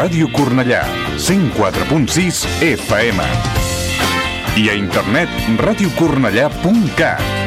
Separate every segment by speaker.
Speaker 1: Ràdio Cornellà, 104.6 FM. I a internet radiocornellà.cat.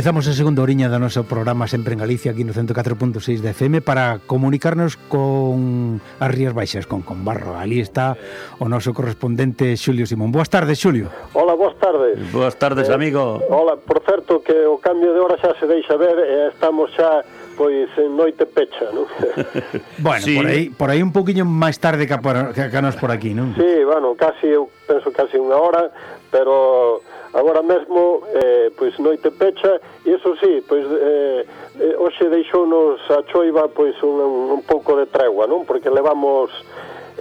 Speaker 2: Comezamos a segunda oriña do noso programa Sempre en Galicia, aquí no 104.6 de FM para comunicarnos con as Rías Baixas, con Conbarro Ali está o noso correspondente Xulio Simón. Boas tardes, Xulio.
Speaker 3: Hola, boas tardes.
Speaker 4: Boas tardes,
Speaker 3: eh,
Speaker 4: amigo.
Speaker 3: Hola, por certo que o cambio de hora xa se deixa ver e eh, estamos xa pois en noite pecha, non?
Speaker 2: bueno,
Speaker 4: sí.
Speaker 2: por aí por aí un poquinho máis tarde que, por, que, que nos por aquí, non?
Speaker 3: Sí, bueno, casi eu penso casi unha hora, pero Agora mesmo, eh, pois noite pecha, e eso sí, pois eh, eh, hoxe deixounos a choiva pois un, un pouco de tregua, non? Porque levamos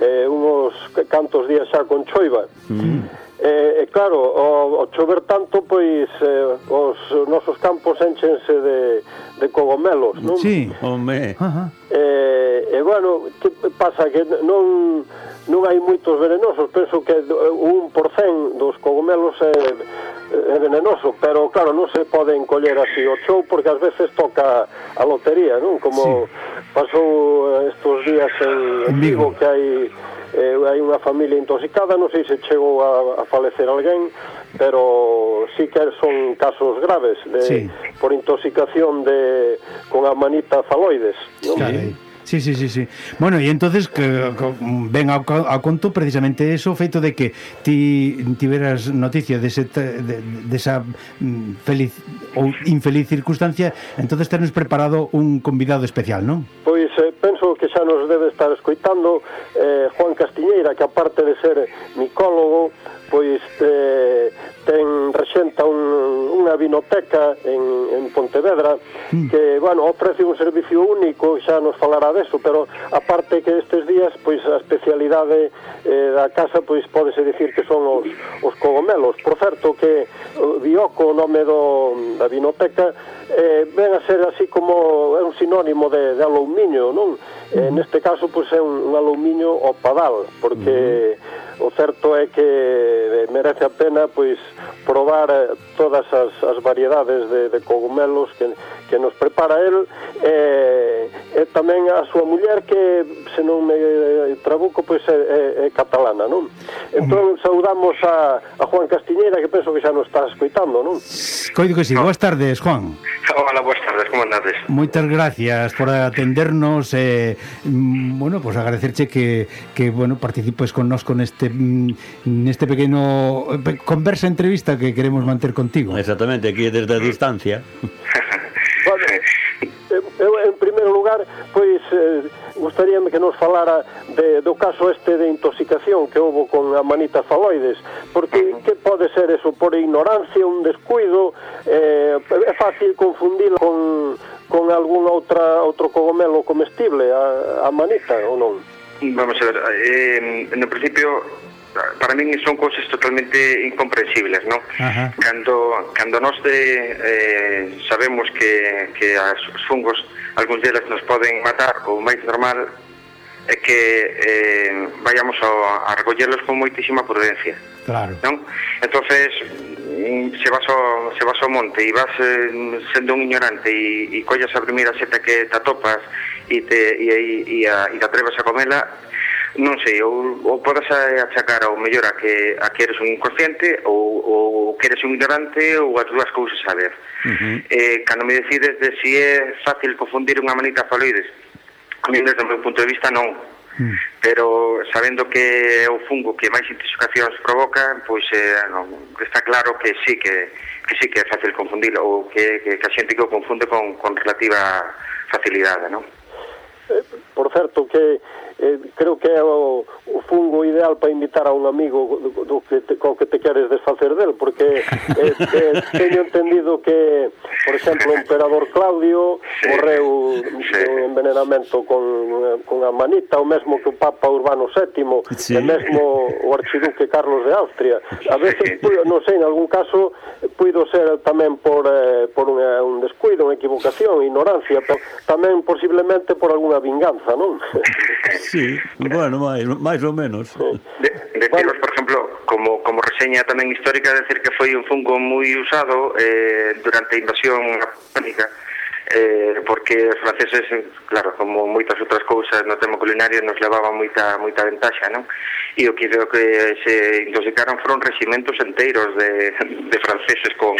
Speaker 3: eh, unos cantos días xa con choiva. Mm -hmm E, e claro, ao, o chover tanto, pois eh, os nosos campos enchense de, de cogomelos, non?
Speaker 2: Sí,
Speaker 4: home.
Speaker 2: Ajá.
Speaker 3: E, e bueno, que pasa que non non hai moitos venenosos, penso que un por cen dos cogomelos é, é venenoso, pero claro, non se poden coller así o chou, porque ás veces toca a lotería, non? Como sí. pasou estos días en, en
Speaker 2: Vigo
Speaker 3: que hai eh, hai unha familia intoxicada, non sei se chegou a, a falecer alguén, pero sí que son casos graves de,
Speaker 2: sí.
Speaker 3: por intoxicación de con amanitas faloides. Non?
Speaker 2: Carai. Sí, sí, sí, sí. Bueno, e entonces que, que ven ao, ao conto precisamente eso, o feito de que ti tiveras noticia dese de de, desa mm, feliz ou infeliz circunstancia, entonces tenes preparado un convidado especial, non?
Speaker 3: Pois eh, penso que xa nos debe estar escoitando eh, Juan Castiñeira, que aparte de ser micólogo, pois eh, ten rexenta un, unha vinoteca en, en Pontevedra mm. que, bueno, ofrece un servicio único xa nos falará deso, pero aparte que estes días, pois a especialidade eh, da casa, pois podese dicir que son os, os cogomelos por certo que eh, Bioco o nome do, da vinoteca eh, ven a ser así como é un sinónimo de, de aluminio non? Mm. Eh, hmm. neste caso, pois é un, un aluminio opadal, porque mm o certo é que eh, merece a pena pois probar eh, todas as, as variedades de, de cogumelos que, que nos prepara el e, e tamén a súa muller que se non me eh, trabuco pois é, é, é catalana, non? Entón saudamos a, a Juan Castiñeira que penso que xa nos está escoitando, non?
Speaker 2: Coido que si, boas tardes, Juan.
Speaker 5: Hola, boas tardes, como andades?
Speaker 2: Moitas gracias por atendernos eh, bueno, pois pues agradecerche que, que bueno, participes con nos con este Mm, neste pequeno conversa entrevista que queremos manter contigo.
Speaker 4: Exactamente, aquí desde a distancia.
Speaker 3: bueno, eu en primeiro lugar, pois eh, gustaríame que nos falara de, do caso este de intoxicación que houve con a manita faloides, porque que pode ser eso por ignorancia, un descuido, eh, é fácil confundir con con algún outra outro cogomelo comestible a, a manita ou non?
Speaker 5: Vamos a ver, eh, no principio para min son cousas totalmente incomprensibles, non?
Speaker 2: Ajá.
Speaker 5: Cando cando nós de, eh, sabemos que que as, os fungos algúns delas nos poden matar ou máis normal é que eh, vayamos a, a recollerlos con moitísima prudencia.
Speaker 2: Claro.
Speaker 5: Non? Entonces mm, se vas ao, se vas ao monte e vas eh, sendo un ignorante e, e collas a primeira seta que te atopas e, te, e, aí, e, a, e te atreves a comela non sei, ou, ou podes achacar ao mellor a que, a que eres un inconsciente ou, ou que eres un ignorante ou as dúas cousas a ver. Uh -huh. eh, cando me decides de si é fácil confundir unha manita faloides, a mí desde o meu punto de vista non.
Speaker 2: Hmm.
Speaker 5: Pero sabendo que é o fungo que máis intoxicacións provoca, pois eh, non, está claro que sí que, que sí que é fácil confundir ou que, que, que a xente que o confunde con, con relativa facilidade, non?
Speaker 3: Por certo que eh, creo que é o, o fungo ideal para invitar a un amigo do, do que te, co que te queres desfacer del, porque eh, eh, teño entendido que, por exemplo, o emperador Claudio
Speaker 5: sí,
Speaker 3: morreu
Speaker 5: sí.
Speaker 3: un envenenamento con, eh, con a manita, o mesmo que o Papa Urbano VII,
Speaker 4: sí.
Speaker 3: e mesmo o archiduque Carlos de Austria. A veces, puido, non sei, en algún caso, puido ser tamén por, eh, por un, eh, un descuido, unha equivocación, ignorancia, pero tamén posiblemente por alguna vinganza, non?
Speaker 4: Sí, bueno, máis, máis ou menos.
Speaker 5: De, de bueno. por exemplo, como, como reseña tamén histórica, decir que foi un fungo moi usado eh, durante a invasión napoleónica, eh, porque os franceses, claro, como moitas outras cousas no tema culinario nos levaba moita moita ventaxa, non? E o que creo que se intoxicaron foron regimentos enteiros de, de franceses con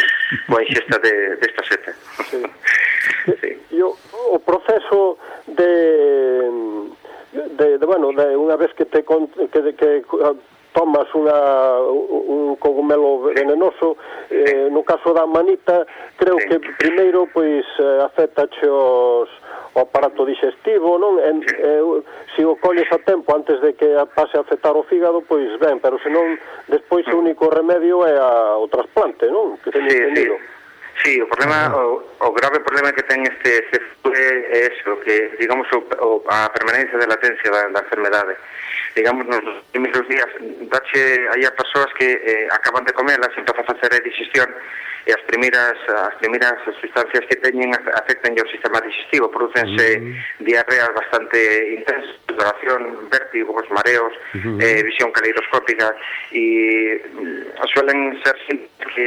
Speaker 5: coa ingesta de, desta de seta. Sí. sí.
Speaker 3: E o, o proceso de de, de bueno, de unha vez que te con, que, que ah, tomas unha, un cogumelo venenoso, eh, no caso da manita, creo que primeiro pois eh, afecta os o aparato digestivo, non? En, eh, se o colles a tempo antes de que pase a afectar o fígado, pois ben, pero senón despois o mm. único remedio é a, o trasplante, non? Que teño
Speaker 5: sí,
Speaker 3: entendido.
Speaker 5: Sí. Sí, o problema, o, o grave problema que ten este, este é, é eso, que digamos o, o, a permanencia de latencia da, da enfermedade digamos, nos primeiros días, dache aí a persoas que eh, acaban de comelas, entón empeza a facer a digestión, e as primeiras as primeiras sustancias que teñen afectan o sistema digestivo, producense uh -huh. diarreas bastante intensas, sudoración, vértigos, mareos, uh -huh. eh, visión caleidoscópica e mm, suelen ser que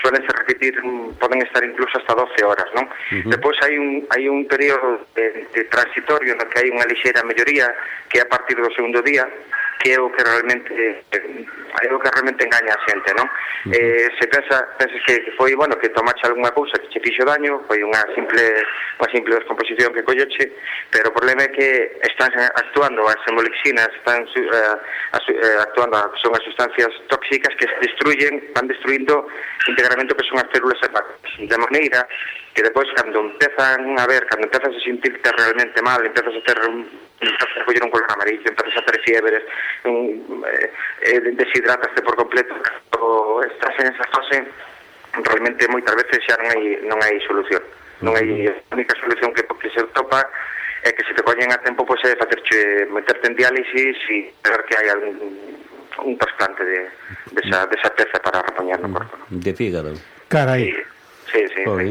Speaker 5: suelen se repetir, mm, poden estar incluso hasta 12 horas, non? Uh -huh. Depois hai un hai un período de, de transitorio no que hai unha lixeira melloría que a partir do segundo día que é o que realmente eh, é o que realmente engaña a xente, non? Eh, se pensa, pensas que foi, bueno, que tomache algunha cousa que che fixo daño, foi unha simple unha simple descomposición que colleche, pero o problema é que están eh, actuando as hemolixinas, están eh, as, eh, actuando son as sustancias tóxicas que se destruyen, van destruindo íntegramente o que son as células hepáticas. De maneira que depois cando empezan a ver, cando empezas a sentirte realmente mal, empezas a ter empezas a coller un color amarillo, empezas a ter fiebres, un, eh, eh, deshidrataste por completo, o estás en esa fase, realmente moitas veces xa non hai non hai solución. Non hai a única solución que, que se topa é que se te collen a tempo pois é facerche meterte en diálisis e ver que hai algún un trasplante de, desa, de desa peza para repoñer no corpo. No?
Speaker 4: De fígado.
Speaker 2: Carai.
Speaker 5: Sí, sí. sí,
Speaker 4: Joder.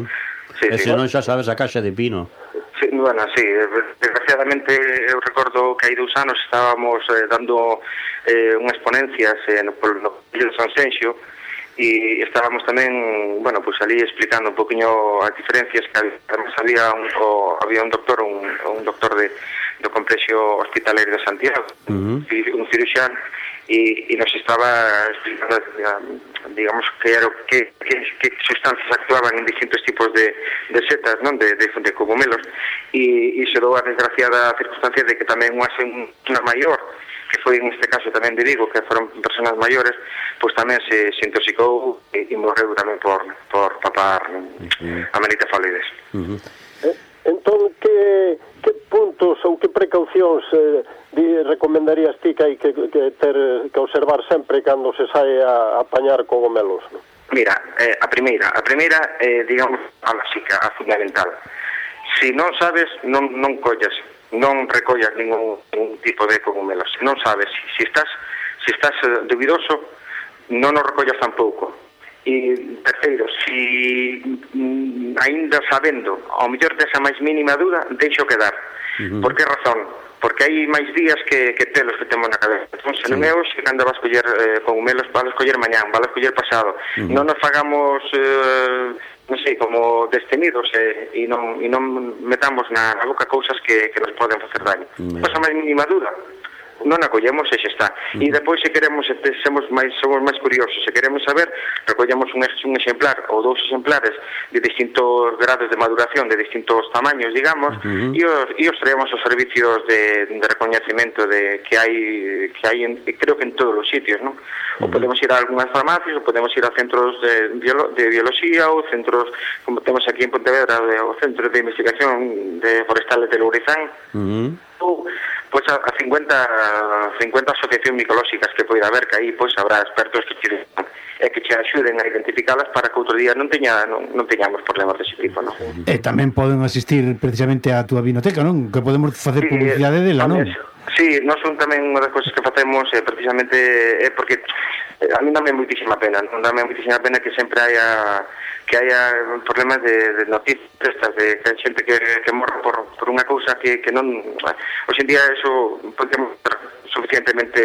Speaker 5: sí. sí,
Speaker 4: sí. non xa sabes a caixa de pino.
Speaker 5: Sí, bueno, sí, desgraciadamente eu recordo que hai dous anos estábamos eh, dando eh, unhas ponencias eh, no, no, no San Senxo, e estábamos tamén, bueno, pois pues, ali explicando un poquinho as diferencias que había, además había un, o, había un doctor, un, un doctor de, do complexo hospitalario de Santiago,
Speaker 4: uh
Speaker 5: -huh. un cirurxán e, e nos estaba explicando, um, digamos, que era que, que, que sustancias actuaban en distintos tipos de, de setas, non? De, de, de cogumelos, e, e se dou a desgraciada circunstancia de que tamén unha, unha maior, que foi neste caso tamén de Vigo, que foron personas maiores, pois tamén se, se intoxicou e, e morreu tamén por, por papar uh -huh. falides.
Speaker 4: Uh -huh.
Speaker 3: eh, entón, que, que puntos ou que precaucións eh, di, recomendarías ti que hai que, que, ter, que observar sempre cando se sae a, a apañar cogomelos? No?
Speaker 5: Mira, eh, a primeira, a primeira, eh, digamos, a básica, a fundamental. Se si non sabes, non, non collas non recollas ningún, ningún tipo de cogumelos. Non sabes, se si estás, se si estás eh, dubidoso, non o recollas tampouco. E terceiro, si mm, aínda sabendo, ao mellor desa máis mínima dúda, deixo quedar. Uh -huh. Por que razón? Porque hai máis días que, que pelos que temos na cabeza. Entón, se non é hoxe, cando vas coller eh, cogumelos, vas coller mañán, vas coller pasado. Uh -huh. Non nos fagamos... Eh, non sei, como destemidos e, e, non, e non metamos na, na boca cousas que, que nos poden facer daño.
Speaker 4: Mm.
Speaker 5: Pois a máis mínima dúda, non a collemos e xa está. Uh -huh. E depois se queremos se somos máis somos máis curiosos, se queremos saber, recollemos un, un exemplar ou dous exemplares de distintos grados de maduración, de distintos tamaños, digamos, uh -huh. e os e os traemos aos servicios de de recoñecemento de que hai que hai en, creo que en todos os sitios, non? Ou uh -huh. podemos ir a algunhas farmacias, ou podemos ir a centros de, biolo, de biología ou centros como temos aquí en Pontevedra, de, o centro de investigación de forestales de Lourizán.
Speaker 4: Uh -huh
Speaker 5: ou pois a, a 50 50 asociacións micolóxicas que poida haber que aí pois habrá expertos que che e que che axuden a identificalas para que outro día non teña non, non teñamos problemas dese tipo, non?
Speaker 2: E tamén poden asistir precisamente á túa vinoteca, non? Que podemos facer publicidade dela, non?
Speaker 5: Sí, Sí, nós son tamén unha das cousas que facemos eh, precisamente é eh, porque eh, a mí dame moitísima pena, non dame moitísima pena que sempre haya que haya problemas de, de noticias estas, de que hai xente que, que morre por, por unha cousa que, que non... Hoxe en día eso podemos suficientemente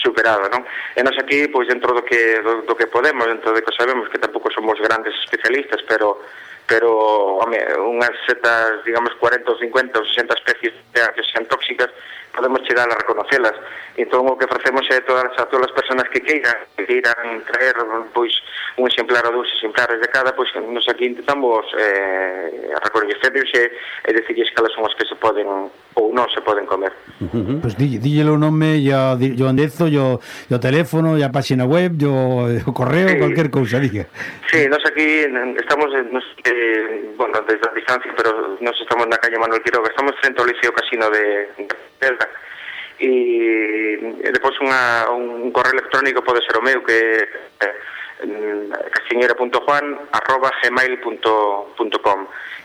Speaker 5: superado, non? E nós aquí, pois, dentro do que, do, do que podemos, dentro do que sabemos, que tampouco somos grandes especialistas, pero pero home, unhas setas, digamos, 40 ou 50 ou 60 especies que sean tóxicas, podemos chegar a reconocelas. Entón, o que facemos é todas, a todas as persoas que queiran, que queiran traer pois, un exemplar ou dous exemplares de cada, pois nos aquí intentamos eh, recoñecerles e, e decirles cales son as que se poden ou non se poden comer. Uh -huh.
Speaker 2: Pois pues, díllelo o nome e o, o endezo, e o, e o teléfono, e a página web, e o, eh, o correo,
Speaker 5: sí.
Speaker 2: cualquier cousa, diga.
Speaker 5: Sí, nós aquí estamos, eh, nos, eh, bueno, desde a distancia, pero nos estamos na calle Manuel Quiroga, estamos frente ao Liceo Casino de, de, de E, e depois unha, un correo electrónico pode ser o meu que é mm, castiñera.juan arroba gmail.com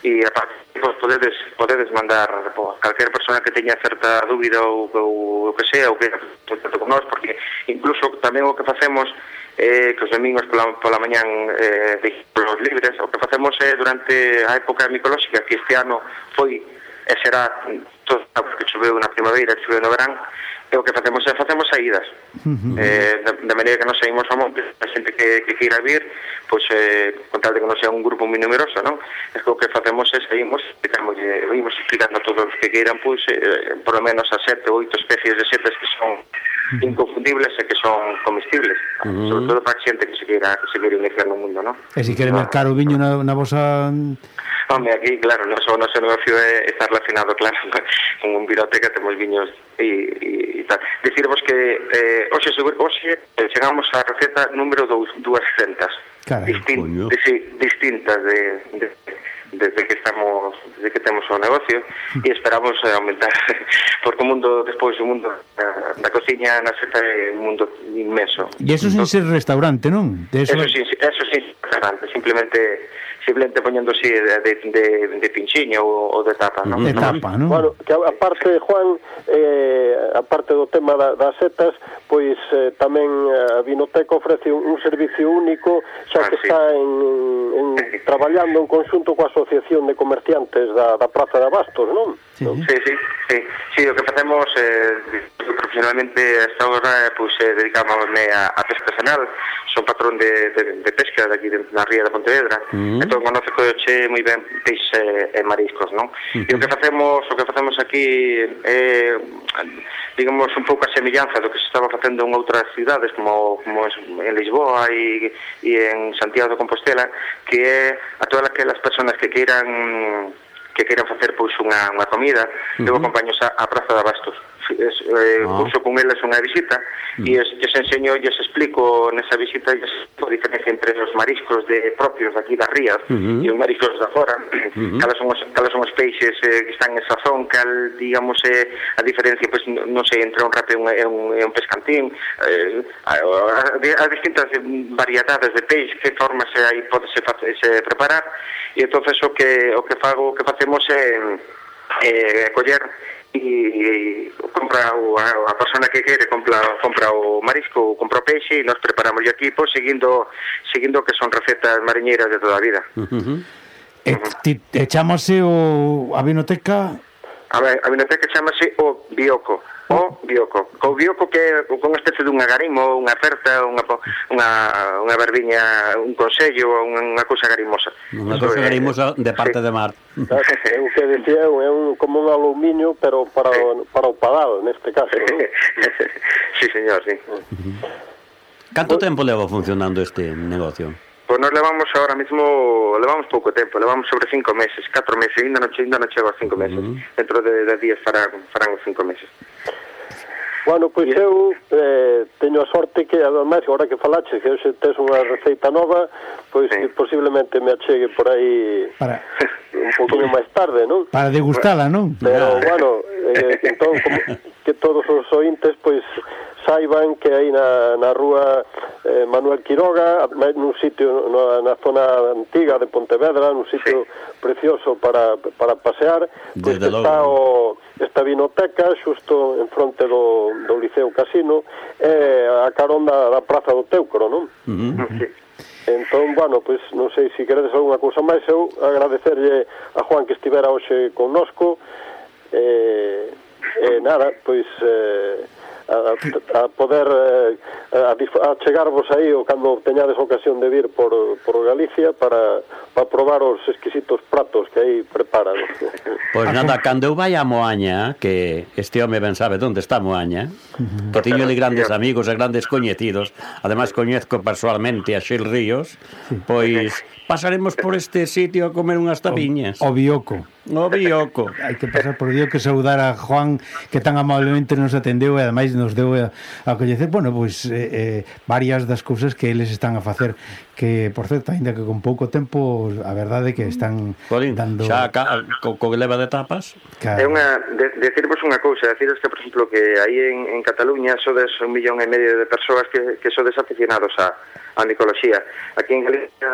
Speaker 5: e a partir pois, podedes, podedes mandar po, calquer persona que teña certa dúbida ou, ou o que sea ou que contacto con nós porque incluso tamén o que facemos eh, que os domingos pola, pola mañán eh, de libres o que facemos é eh, durante a época micolóxica que este ano foi e será todo que choveu na primavera, choveu no verán, e o que facemos é facemos saídas. Uh -huh. eh, de, de maneira que nos saímos ao monte, a xente que, que queira vir, pois, eh, con tal de que non sea un grupo moi numeroso, non? É que o que facemos é saímos, explicamos, eh, vimos explicando a todos os que queiran, pois, eh, por lo menos a sete ou oito especies de setas que son inconfundibles e que son comestibles, uh -huh. sobre todo para xente que se queira que se queira iniciar no mundo, ¿no?
Speaker 2: Eh, e se quere mercar o viño na, na vosa mm.
Speaker 5: Home, aquí, claro, no só o noso negocio é, estar relacionado, claro, con un biroteca, temos viños e, e, e tal. Decirvos que eh, hoxe, hoxe chegamos á receta número 200,
Speaker 2: Carai,
Speaker 4: distin,
Speaker 5: de, distintas de, de desde que estamos desde que temos o negocio e esperamos eh, aumentar porque o mundo despois o mundo da, da cociña na seta é un mundo inmenso.
Speaker 2: E eso sin entón ser restaurante, non? De
Speaker 5: eso, eso, sin, eso sin restaurante, simplemente simplemente poñéndose de, de, de pinchiño ou, ou de tapa, non?
Speaker 2: De tapa, non?
Speaker 3: Bueno, que a parte, Juan, eh, aparte do tema da, das setas, pois eh, tamén eh, a Vinoteca ofrece un, un servicio único, xa
Speaker 5: ah,
Speaker 3: que
Speaker 5: sí.
Speaker 3: está en, en, traballando en conxunto coa Asociación de Comerciantes da, da Praza de Abastos, non?
Speaker 2: Sí,
Speaker 5: sí, sí, sí, o que facemos eh, profesionalmente esta hora pois eh, eh dedicámosme a, a pesca artesanal, son patrón de, de, de pesca daqui de, na ría da Pontevedra.
Speaker 4: Mm-hmm. Uh -huh.
Speaker 5: Entón conoce che moi ben peixe e eh, mariscos, non? Uh mm-hmm. -huh. E o que facemos, o que facemos aquí é eh, digamos un pouco a semellanza do que se estaba facendo en outras cidades como como en Lisboa e, e en Santiago de Compostela, que é a todas aquelas persoas que queiran que queiran facer pois unha, unha comida, uh -huh. eu acompaño a, a Praza de Abastos es, eh,
Speaker 4: ah.
Speaker 5: curso con eles unha visita mm. e es, lles enseño, lles explico nesa visita lles, a diferencia entre os mariscos de propios daqui das rías
Speaker 4: uh -huh.
Speaker 5: e os mariscos da fora uh mm-hmm. cales, son os, cales son os peixes eh, que están en sazón cal, digamos, eh, a diferencia pues, non sei, entre un rape e un, un, un pescantín eh, a, a, a, distintas variedades de peixe que formas eh, aí podese, se preparar e entonces o que, o que fago o que facemos é eh, eh, coller e compra o, a, a persona que quere compra, compra o marisco ou compra o peixe e nos preparamos aquí pois, seguindo, seguindo que son recetas mariñeiras de toda a vida
Speaker 4: uh -huh.
Speaker 2: E, uh -huh. ti, e chamase o, a vinoteca?
Speaker 5: A, ver, a vinoteca chamase o Bioco o bioco. O bioco que é unha especie dunha agarimo, unha certa, unha, unha, unha verbiña, un consello, unha, unha cousa garimosa.
Speaker 4: Unha cousa
Speaker 5: é,
Speaker 4: garimosa de parte sí. de mar.
Speaker 3: O que decía é un, como un aluminio, pero para, sí. o, para o padal, neste caso. ¿no?
Speaker 5: sí, señor, sí.
Speaker 4: Canto tempo leva funcionando este negocio?
Speaker 5: Pois nos levamos ahora mismo, levamos pouco tempo, levamos sobre cinco meses, catro meses, ainda non, ainda non chego a cinco meses. Uh -huh. Dentro de, de días farán, farán os cinco meses.
Speaker 3: Bueno, pois eu eh, teño a sorte que, ademais, agora que falaxe, que hoxe tes unha receita nova, pois
Speaker 5: sí.
Speaker 3: que posiblemente me achegue por aí
Speaker 2: para...
Speaker 3: un pouquinho máis tarde, non?
Speaker 2: Para degustala, non?
Speaker 3: Pero, bueno, eh, entón, como que todos os ointes, pois, saiban que hai na, na rúa eh, Manuel Quiroga, nun sitio na, na zona antiga de Pontevedra, nun sitio sí. precioso para, para pasear, pois
Speaker 4: pues
Speaker 3: está o esta vinoteca xusto en fronte do, do Liceo Casino e eh, a carón da, da Praza do Teucro, non?
Speaker 4: Uh -huh.
Speaker 5: sí.
Speaker 3: Entón, bueno, pois pues, non sei se si queredes algunha cousa máis, eu agradecerlle a Juan que estivera hoxe connosco, eh, eh, nada, pois... Eh, a, a poder eh, a, a chegarvos aí o cando teñades ocasión de vir por, por Galicia para, para probar os exquisitos pratos que aí preparan.
Speaker 4: Pois nada, cando eu vai a Moaña, que este home ben sabe onde está Moaña, que teño ali grandes amigos e grandes coñecidos, ademais coñezco persoalmente a Xil Ríos, pois pasaremos por este sitio a comer unhas tapiñas.
Speaker 2: O, o Bioco.
Speaker 4: O Bioco.
Speaker 2: Hai que pasar por Dios que saudar a Juan que tan amablemente nos atendeu e ademais nos deu a, a coñecer, bueno, pois eh, eh, varias das cousas que eles están a facer que, por certo, aínda que con pouco tempo a verdade é que están
Speaker 4: Colín,
Speaker 2: dando...
Speaker 4: Xa ca, co, co leva de tapas
Speaker 5: claro.
Speaker 2: É
Speaker 5: unha, de, decirvos unha cousa deciros que, por exemplo, que aí en, en Cataluña sodes un millón e medio de persoas que, que sodes aficionados a, a micoloxía aquí en Galicia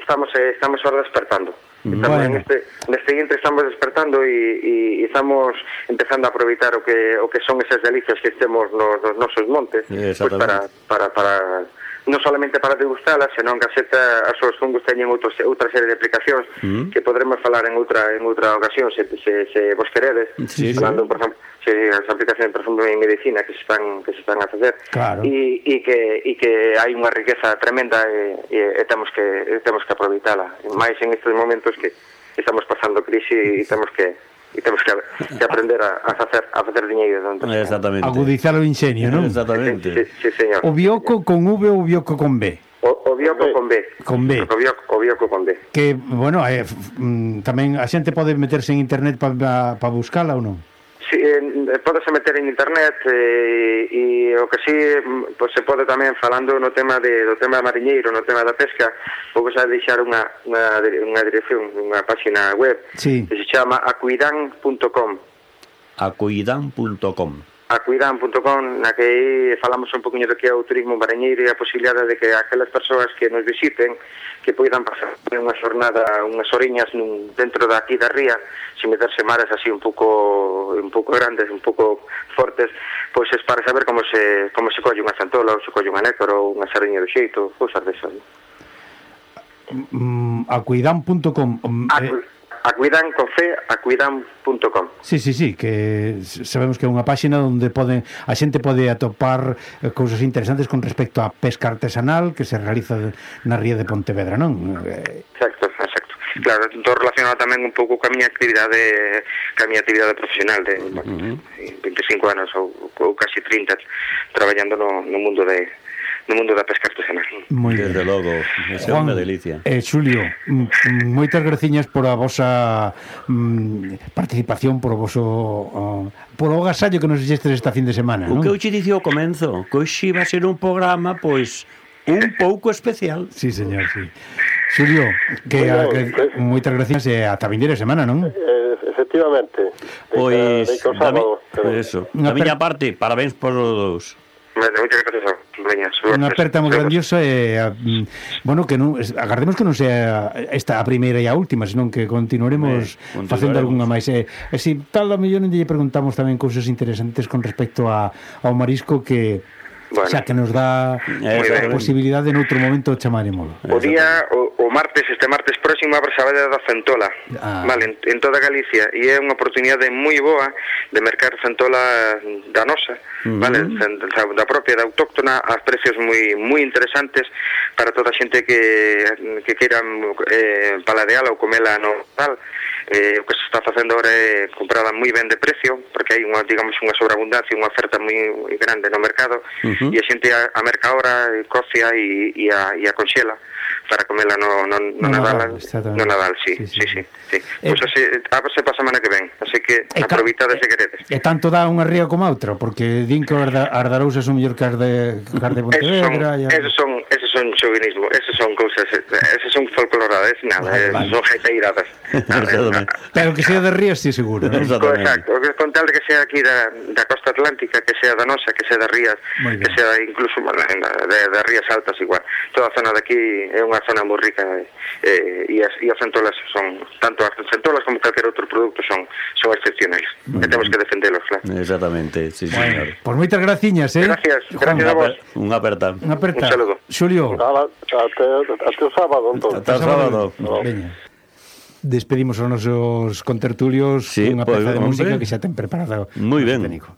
Speaker 5: estamos, eh, estamos ahora despertando Estamos
Speaker 2: bueno.
Speaker 5: neste, neste intre estamos despertando e, e, e estamos empezando a aproveitar o que, o que son esas delicias que temos nos, nos nosos montes pues para, para, para non solamente para degustala, senón que as as os fungos teñen outros, outra serie de aplicacións
Speaker 4: mm.
Speaker 5: que podremos falar en outra en outra ocasión se, se, se vos queredes,
Speaker 4: sí,
Speaker 5: falando, sí. por exemplo, se, as aplicacións, por exemplo, en medicina que se están que se están a facer
Speaker 2: claro.
Speaker 5: e, e, que, e que hai unha riqueza tremenda e, e, e temos que e temos que aproveitala, máis en estes momentos que estamos pasando crise e temos que e temos que, que aprender a, a facer a facer diñeiro?
Speaker 4: Exactamente.
Speaker 2: Agudizar o ingenio, non?
Speaker 4: Exactamente.
Speaker 5: Sí, sí, señor.
Speaker 2: O bioco con V ou o bioco con B?
Speaker 5: O, o bioco con B.
Speaker 2: Con B.
Speaker 5: O bioco, o bioco con B.
Speaker 2: Que, bueno, eh, mm, tamén a xente pode meterse en internet para pa, pa buscala ou non?
Speaker 5: si, eh, podese meter en internet eh, e o que si mm, pues, se pode tamén falando no tema de, do tema mariñeiro, no tema da pesca vou xa deixar unha, unha, unha dirección, unha página web
Speaker 2: sí.
Speaker 5: que se chama acuidan.com
Speaker 4: acuidan.com
Speaker 5: acuidan.com na que aí falamos un poquinho do que é o turismo bareñeiro e a posibilidade de que aquelas persoas que nos visiten que poidan pasar unha xornada, unhas oriñas nun, dentro da aquí da ría, sin meterse mares así un pouco un pouco grandes, un pouco fortes, pois é para saber como se como se colle unha santola, ou se colle unha nécora ou unha sardiña do xeito, cousas desas.
Speaker 2: Mm, acuidan.com mm, eh...
Speaker 5: Acu acuidancofe.acuidan.com.
Speaker 2: Sí, sí, sí, que sabemos que é unha páxina onde poden a xente pode atopar eh, cousas interesantes con respecto á pesca artesanal que se realiza na ría de Pontevedra, non? Eh,
Speaker 5: exacto, exacto. Claro, todo relacionado tamén un pouco coa miña actividade coa miña actividade profesional de uh -huh. 25 anos ou, ou casi 30 traballando no, no mundo de no mundo da pesca artesanal.
Speaker 2: Moi
Speaker 4: Desde logo, é unha delicia.
Speaker 2: Eh, Xulio, moitas graciñas por a vosa mm, participación, por o voso uh, por o agasallo que nos dixestes esta fin de semana, non?
Speaker 4: O que eu che dicía ao comenzo, que hoxe va ser un programa pois un pouco especial.
Speaker 2: Sí, señor, sí. Xulio, que,
Speaker 3: bueno,
Speaker 2: que moitas gracias e ata vindeira semana, non?
Speaker 3: Eh, efectivamente.
Speaker 4: Pois,
Speaker 3: pues,
Speaker 4: da, mi, eso. Da miña parte, parabéns por os dous.
Speaker 5: Bueno, moitas gracias a veña,
Speaker 2: Unha aperta moi grandiosa e, a, mm, bueno, que non, agardemos que non sea esta a primeira e a última, senón que continuaremos, eh,
Speaker 4: continuaremos.
Speaker 2: facendo algunha máis. E, e si tal a millón lle preguntamos tamén cousas interesantes con respecto a, ao marisco que
Speaker 5: bueno.
Speaker 2: xa que nos dá
Speaker 5: eh,
Speaker 2: posibilidade en outro momento chamaremos.
Speaker 5: O día o, martes, este martes próximo abre a Sabada da Centola,
Speaker 2: ah.
Speaker 5: vale, en, en toda Galicia e é unha oportunidade moi boa de mercar centola da nosa, uh vale, da propia, da autóctona a precios moi moi interesantes para toda a xente que que queira eh, paladeala ou comela no tal eh, o que se está facendo agora é comprada moi ben de precio, porque hai unha, digamos, unha sobreabundancia, unha oferta moi, moi grande no mercado,
Speaker 4: uh -huh.
Speaker 5: e a xente a, a merca ahora, cocia e, e, a, e a conxela para comela no, no, no,
Speaker 2: no
Speaker 5: Nadal,
Speaker 2: Nadal
Speaker 5: no Nadal, sí,
Speaker 2: sí,
Speaker 5: sí,
Speaker 2: sí,
Speaker 5: sí.
Speaker 2: sí. Eh,
Speaker 5: pois así, se pasa a semana que ven, así que
Speaker 2: eh,
Speaker 5: aproveitade se queredes.
Speaker 2: Eh, e tanto dá unha ría como a outra, porque din que as da Arousa son mellor que as de, as de Pontevedra. Esos son,
Speaker 5: esos son, esos son xovinismo, esas son cousas, esas eh, son folcloradas, nada,
Speaker 2: vale,
Speaker 5: eh,
Speaker 2: vale.
Speaker 5: son
Speaker 4: jeiteiradas.
Speaker 2: Pero que sea de Ríos, sí, seguro. ¿eh?
Speaker 4: ¿no?
Speaker 5: Exacto, con tal de que sea aquí da, da costa atlántica, que sea da nosa, que sea de Rías, que sea incluso de, de Rías Altas igual. Toda a zona de aquí é unha zona moi rica eh, e, as, e as centolas son, tanto as centolas como calquer outro producto son, son excepcionais. E temos que defendelos, claro.
Speaker 4: Exactamente, sí, bueno. señor.
Speaker 2: Pois moitas graciñas, eh?
Speaker 5: Gracias, gracias Juan, a vos.
Speaker 4: Unha aperta.
Speaker 2: Unha aperta.
Speaker 5: Un saludo.
Speaker 2: Xulio,
Speaker 3: Señor. Até, até o sábado, entón.
Speaker 4: Até o sábado. No.
Speaker 2: Veña. Despedimos os nosos contertulios
Speaker 4: sí,
Speaker 2: cunha
Speaker 4: pues,
Speaker 2: peza de música que xa ten preparado.
Speaker 4: Moi ben.
Speaker 2: Técnico.